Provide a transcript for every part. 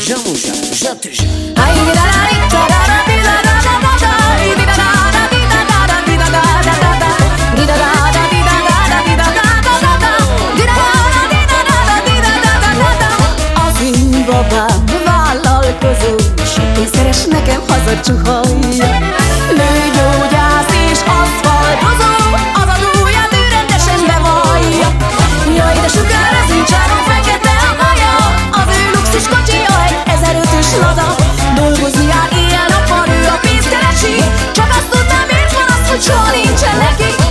Zsamusa, zsatüzsa babám vállalkozó Sok pénzszeres nekem hazacsuhalja olcsó nincsen nekik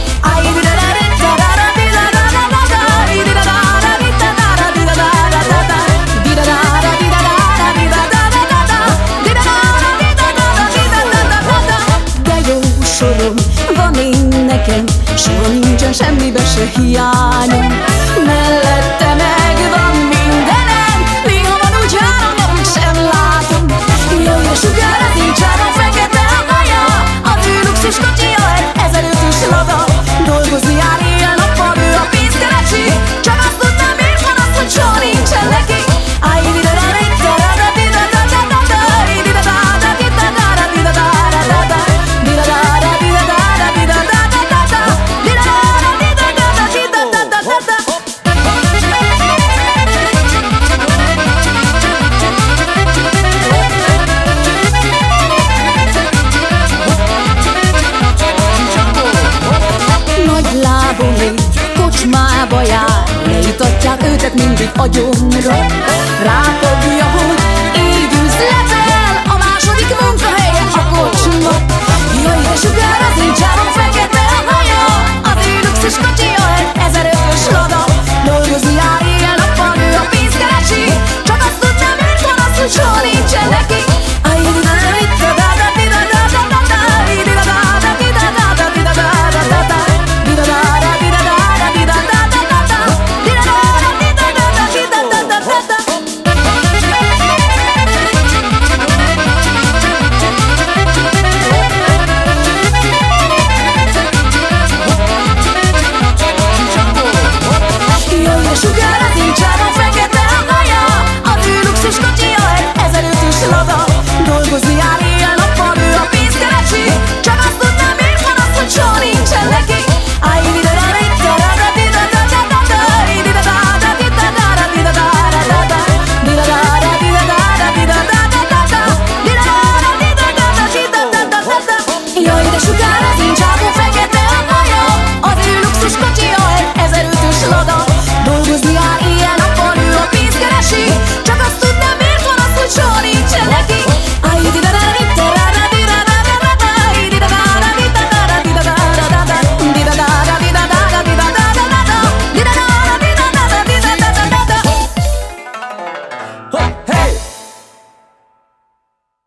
Sorom van én nekem, soha nincsen semmibe se hiány Boni kocsmába jár. Leítatják őtet mindig agyonra Rákod